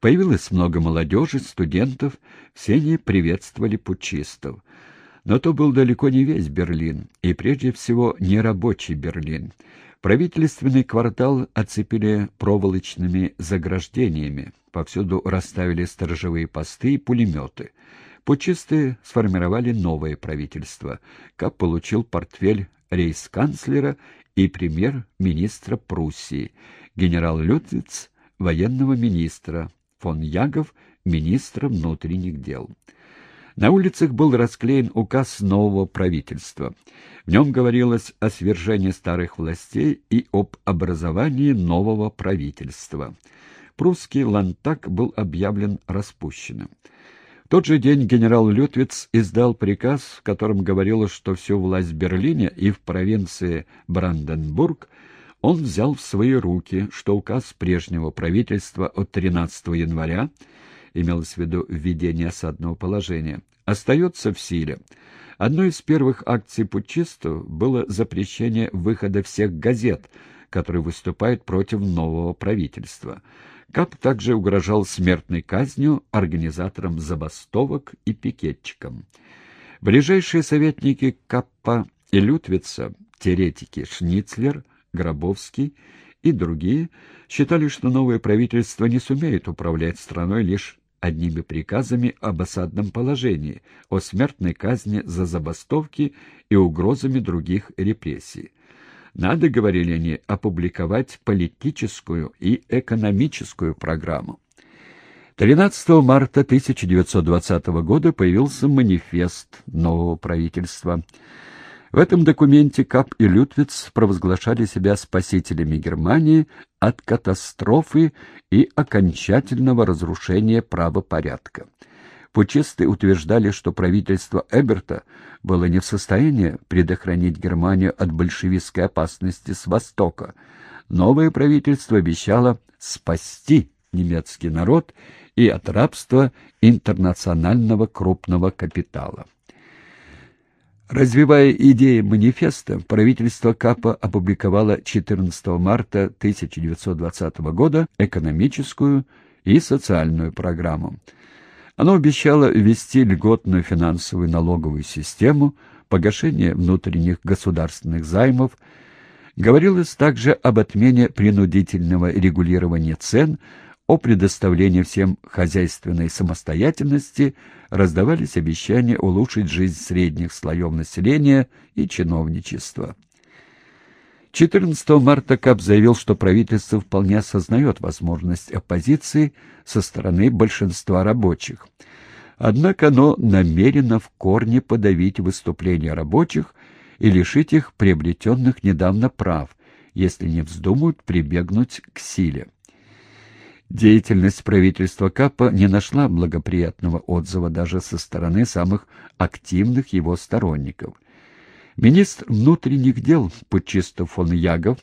Появилось много молодежи, студентов, все они приветствовали путчистов. Но то был далеко не весь Берлин, и прежде всего не рабочий Берлин. Правительственный квартал оцепили проволочными заграждениями, повсюду расставили сторожевые посты и пулеметы. Путчисты сформировали новое правительство. Кап получил портфель рейхсканцлера и премьер-министра Пруссии, генерал Лютвиц — военного министра, фон Ягов — министра внутренних дел. На улицах был расклеен указ нового правительства. В нем говорилось о свержении старых властей и об образовании нового правительства. Прусский лантак был объявлен распущенным. В тот же день генерал Лютвиц издал приказ, в котором говорилось, что всю власть в Берлине и в провинции Бранденбург он взял в свои руки, что указ прежнего правительства от 13 января имелось в виду введение осадного положения, остается в силе. Одной из первых акций путчистов было запрещение выхода всех газет, которые выступают против нового правительства. Кап также угрожал смертной казнью организаторам забастовок и пикетчикам. Ближайшие советники Каппа и Лютвица, теоретики Шницлер, Гробовский и другие, считали, что новое правительство не сумеет управлять страной лишь одними приказами об осадном положении, о смертной казни за забастовки и угрозами других репрессий. Надо, говорили они, опубликовать политическую и экономическую программу. 13 марта 1920 года появился манифест нового правительства – в этом документе Кап и Лютвиц провозглашали себя спасителями Германии от катастрофы и окончательного разрушения правопорядка. Пучисты утверждали, что правительство Эберта было не в состоянии предохранить Германию от большевистской опасности с востока. Новое правительство обещало спасти немецкий народ и от рабства интернационального крупного капитала. Развивая идеи манифеста, правительство Капа опубликовало 14 марта 1920 года экономическую и социальную программу. Оно обещало ввести льготную финансовую налоговую систему, погашение внутренних государственных займов, говорилось также об отмене принудительного регулирования цен, о предоставлении всем хозяйственной самостоятельности раздавались обещания улучшить жизнь средних слоев населения и чиновничества. 14 марта КАП заявил, что правительство вполне осознает возможность оппозиции со стороны большинства рабочих. Однако оно намерено в корне подавить выступления рабочих и лишить их приобретенных недавно прав, если не вздумают прибегнуть к силе. Деятельность правительства Капа не нашла благоприятного отзыва даже со стороны самых активных его сторонников. Министр внутренних дел Пучистов фон Ягов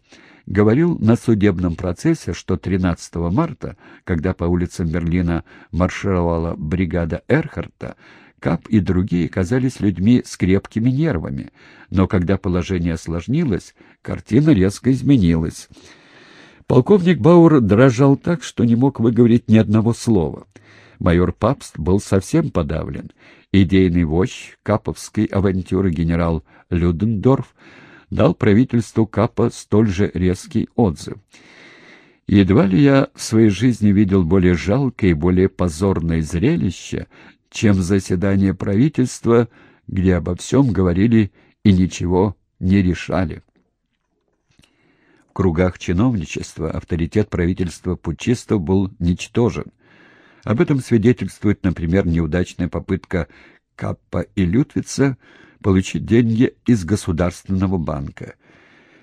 говорил на судебном процессе, что 13 марта, когда по улицам Берлина маршировала бригада Эрхарта, Кап и другие казались людьми с крепкими нервами, но когда положение осложнилось, картина резко изменилась. Полковник Бауэр дрожал так, что не мог выговорить ни одного слова. Майор Папст был совсем подавлен. Идейный вождь каповской авантюры генерал Людендорф дал правительству Капа столь же резкий отзыв. Едва ли я в своей жизни видел более жалкое и более позорное зрелище, чем заседание правительства, где обо всем говорили и ничего не решали кругах чиновничества авторитет правительства путчистов был ничтожен. Об этом свидетельствует, например, неудачная попытка Каппа и Лютвица получить деньги из Государственного банка.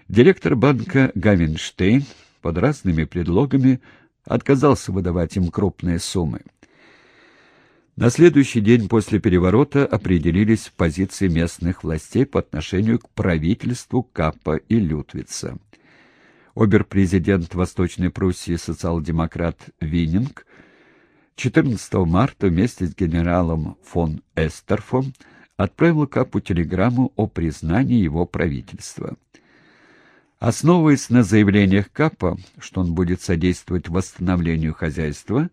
Директор банка Гавенштейн под разными предлогами отказался выдавать им крупные суммы. На следующий день после переворота определились позиции местных властей по отношению к правительству Каппа и Лютвица обер-президент Восточной Пруссии социал-демократ Вининг 14 марта вместе с генералом фон Эстерфом отправил Капу телеграмму о признании его правительства. Основываясь на заявлениях Капа, что он будет содействовать восстановлению хозяйства,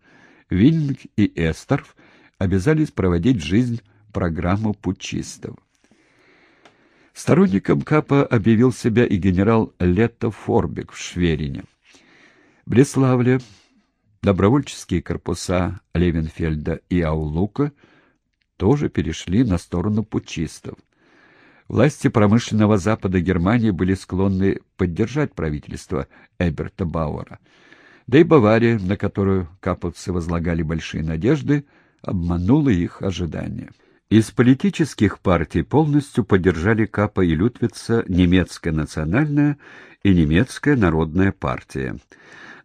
Вильнг и Эсторф обязались проводить жизнь программу путчистов. Сторонником Капа объявил себя и генерал Лето Форбек в Шверине. В Бреславле добровольческие корпуса Левенфельда и Аулука тоже перешли на сторону путчистов. Власти промышленного Запада Германии были склонны поддержать правительство Эберта Бауэра. Да и Бавария, на которую каповцы возлагали большие надежды, обманула их ожидания. Из политических партий полностью поддержали Капа и Лютвица немецкая национальная и немецкая народная партия.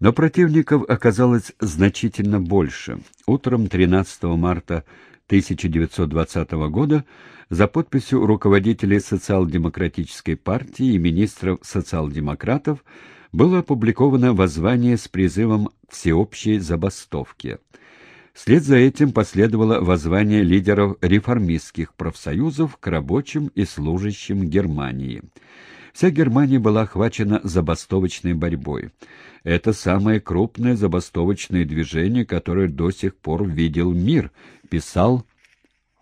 Но противников оказалось значительно больше. Утром 13 марта 1920 года за подписью руководителей социал-демократической партии и министров социал-демократов было опубликовано воззвание с призывом всеобщей забастовке. Вслед за этим последовало воззвание лидеров реформистских профсоюзов к рабочим и служащим Германии. Вся Германия была охвачена забастовочной борьбой. Это самое крупное забастовочное движение, которое до сих пор видел мир, писал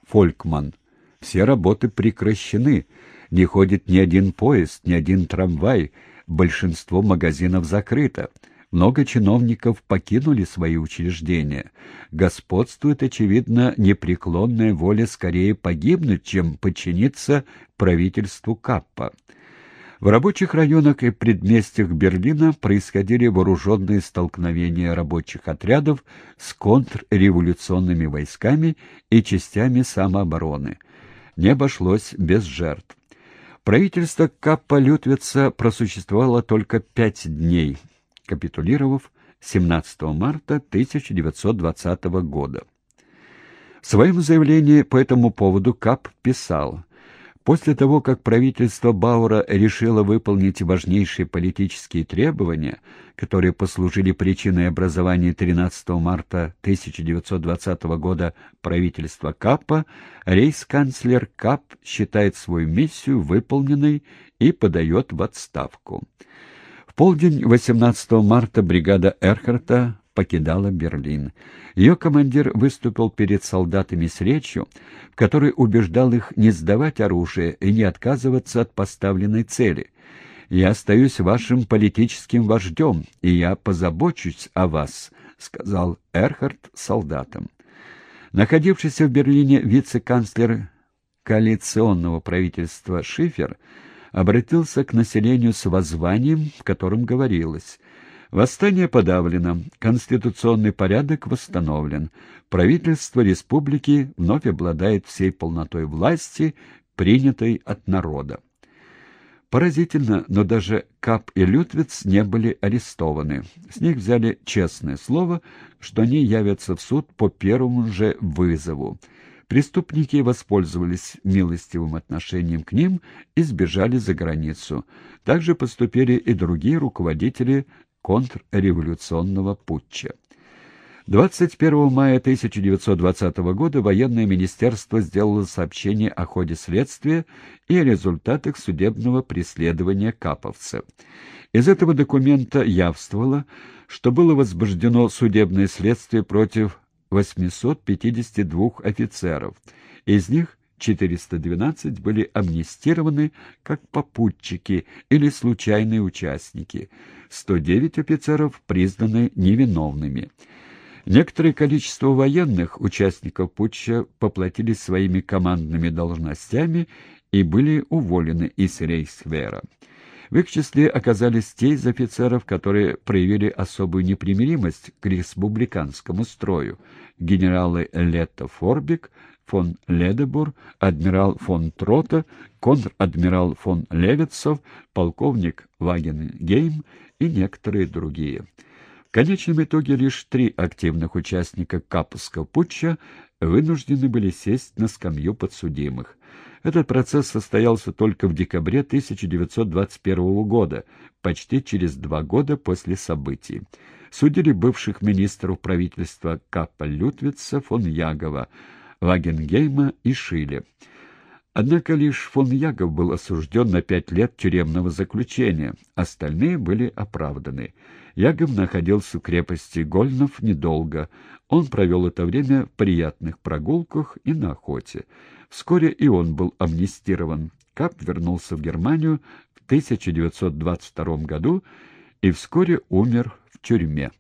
Фолькман. Все работы прекращены, не ходит ни один поезд, ни один трамвай, большинство магазинов закрыто. Много чиновников покинули свои учреждения. Господствует, очевидно, непреклонная воля скорее погибнуть, чем подчиниться правительству Каппа. В рабочих районах и предместьях Берлина происходили вооруженные столкновения рабочих отрядов с контрреволюционными войсками и частями самообороны. Не обошлось без жертв. Правительство Каппа Лютвица просуществовало только пять дней – капитулировав 17 марта 1920 года. В своем заявлении по этому поводу КАП писал После того, как правительство Баура решило выполнить важнейшие политические требования, которые послужили причиной образования 13 марта 1920 года правительства Капа, рейхсканцлер Кап считает свою миссию выполненной и подает в отставку полдень 18 марта бригада Эрхарта покидала Берлин. Ее командир выступил перед солдатами с речью, в которой убеждал их не сдавать оружие и не отказываться от поставленной цели. «Я остаюсь вашим политическим вождем, и я позабочусь о вас», — сказал Эрхард солдатам. Находившийся в Берлине вице-канцлер коалиционного правительства Шифер — обратился к населению с воззванием, в котором говорилось «Восстание подавлено, конституционный порядок восстановлен, правительство республики вновь обладает всей полнотой власти, принятой от народа». Поразительно, но даже Кап и Лютвиц не были арестованы. С них взяли честное слово, что они явятся в суд по первому же вызову. Преступники воспользовались милостивым отношением к ним и сбежали за границу. Также поступили и другие руководители контрреволюционного путча. 21 мая 1920 года военное министерство сделало сообщение о ходе следствия и о результатах судебного преследования каповцев. Из этого документа явствовало, что было возбуждено судебное следствие против 852 офицеров. Из них 412 были амнистированы как попутчики или случайные участники, 109 офицеров признаны невиновными. Некоторое количество военных участников путча поплатились своими командными должностями и были уволены из рейхсвера. В их числе оказались те из офицеров, которые проявили особую непримиримость к республиканскому строю. Генералы Лето Форбик, фон Ледебур, адмирал фон Трота, контр-адмирал фон Левицов, полковник Вагенгейм и некоторые другие. Конечном итоге лишь три активных участника Капуского путча вынуждены были сесть на скамью подсудимых. Этот процесс состоялся только в декабре 1921 года, почти через два года после событий. Судили бывших министров правительства Капа Лютвица, фон Ягова, Вагенгейма и Шиле. Однако лишь фон Ягов был осужден на пять лет тюремного заключения, остальные были оправданы. Ягов находился в крепости Гольнов недолго. Он провел это время в приятных прогулках и на охоте. Вскоре и он был амнистирован. Кап вернулся в Германию в 1922 году и вскоре умер в тюрьме.